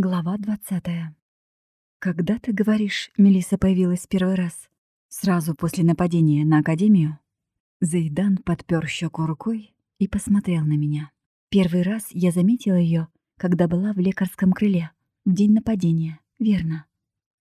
Глава двадцатая. Когда ты говоришь, Мелиса появилась первый раз? Сразу после нападения на Академию? Зайдан подпер щеку рукой и посмотрел на меня. Первый раз я заметила ее, когда была в лекарском крыле, в день нападения, верно.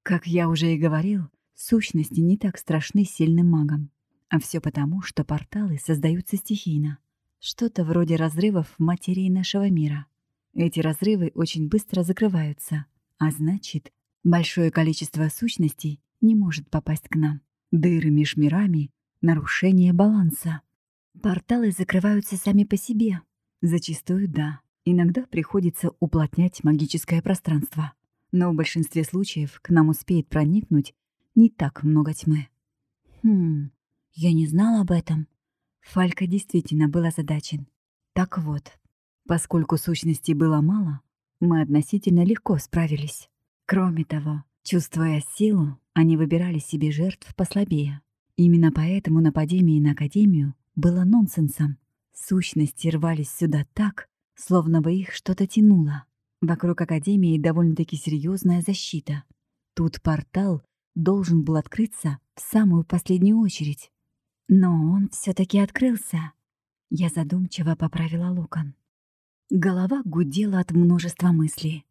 Как я уже и говорил, сущности не так страшны сильным магам. А все потому, что порталы создаются стихийно. Что-то вроде разрывов материи нашего мира — эти разрывы очень быстро закрываются, а значит, большое количество сущностей не может попасть к нам. Дыры меж мирами, нарушение баланса. Порталы закрываются сами по себе. Зачастую да. Иногда приходится уплотнять магическое пространство. Но в большинстве случаев к нам успеет проникнуть не так много тьмы. Хм, я не знала об этом. Фалька действительно был озадачен. Так вот, Поскольку сущностей было мало, мы относительно легко справились. Кроме того, чувствуя силу, они выбирали себе жертв послабее. Именно поэтому нападение на Академию было нонсенсом. Сущности рвались сюда так, словно бы их что-то тянуло. Вокруг Академии довольно-таки серьезная защита. Тут портал должен был открыться в самую последнюю очередь. Но он все таки открылся. Я задумчиво поправила локон. Голова гудела от множества мыслей.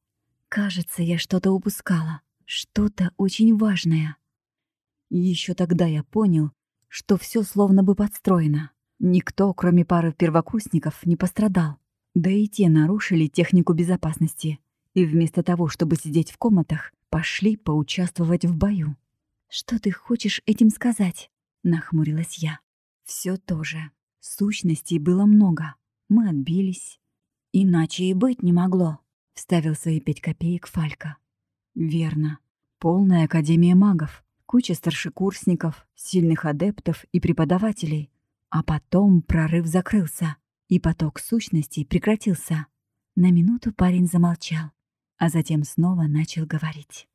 Кажется, я что-то упускала, что-то очень важное. Еще тогда я понял, что все словно бы подстроено. Никто, кроме пары первокурсников, не пострадал. Да и те нарушили технику безопасности. И вместо того, чтобы сидеть в комнатах, пошли поучаствовать в бою. «Что ты хочешь этим сказать?» — нахмурилась я. Все то же. Сущностей было много. Мы отбились, «Иначе и быть не могло», — вставил свои пять копеек Фалька. «Верно. Полная Академия магов, куча старшекурсников, сильных адептов и преподавателей. А потом прорыв закрылся, и поток сущностей прекратился. На минуту парень замолчал, а затем снова начал говорить.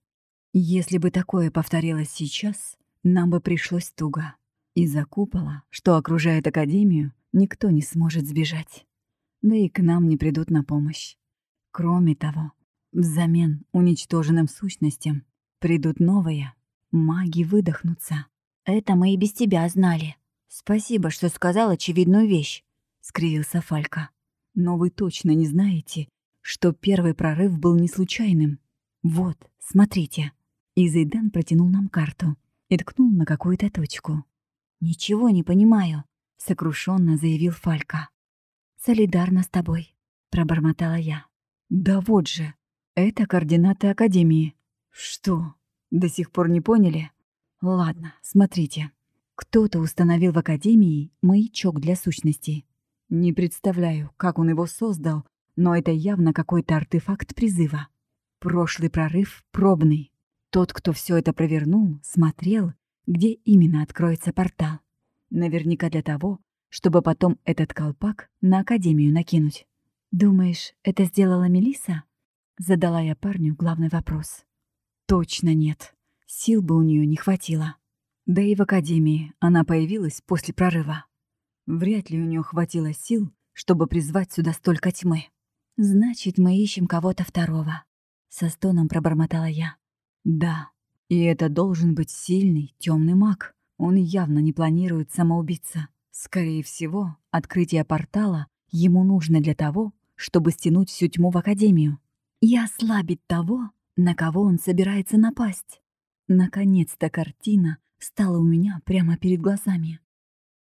«Если бы такое повторилось сейчас, нам бы пришлось туго. Из-за купола, что окружает Академию, никто не сможет сбежать да и к нам не придут на помощь. Кроме того, взамен уничтоженным сущностям придут новые, маги выдохнутся. Это мы и без тебя знали. Спасибо, что сказал очевидную вещь, скривился Фалька. Но вы точно не знаете, что первый прорыв был не случайным. Вот, смотрите. И Зайдан протянул нам карту и ткнул на какую-то точку. «Ничего не понимаю», — сокрушенно заявил Фалька. «Солидарна с тобой», — пробормотала я. «Да вот же, это координаты Академии». «Что, до сих пор не поняли?» «Ладно, смотрите. Кто-то установил в Академии маячок для сущностей. Не представляю, как он его создал, но это явно какой-то артефакт призыва. Прошлый прорыв пробный. Тот, кто все это провернул, смотрел, где именно откроется портал. Наверняка для того, чтобы потом этот колпак на Академию накинуть. «Думаешь, это сделала Мелиса? Задала я парню главный вопрос. «Точно нет. Сил бы у нее не хватило. Да и в Академии она появилась после прорыва. Вряд ли у нее хватило сил, чтобы призвать сюда столько тьмы. Значит, мы ищем кого-то второго. Со стоном пробормотала я. Да, и это должен быть сильный, темный маг. Он явно не планирует самоубиться. Скорее всего, открытие портала ему нужно для того, чтобы стянуть всю тьму в Академию и ослабить того, на кого он собирается напасть. Наконец-то картина стала у меня прямо перед глазами.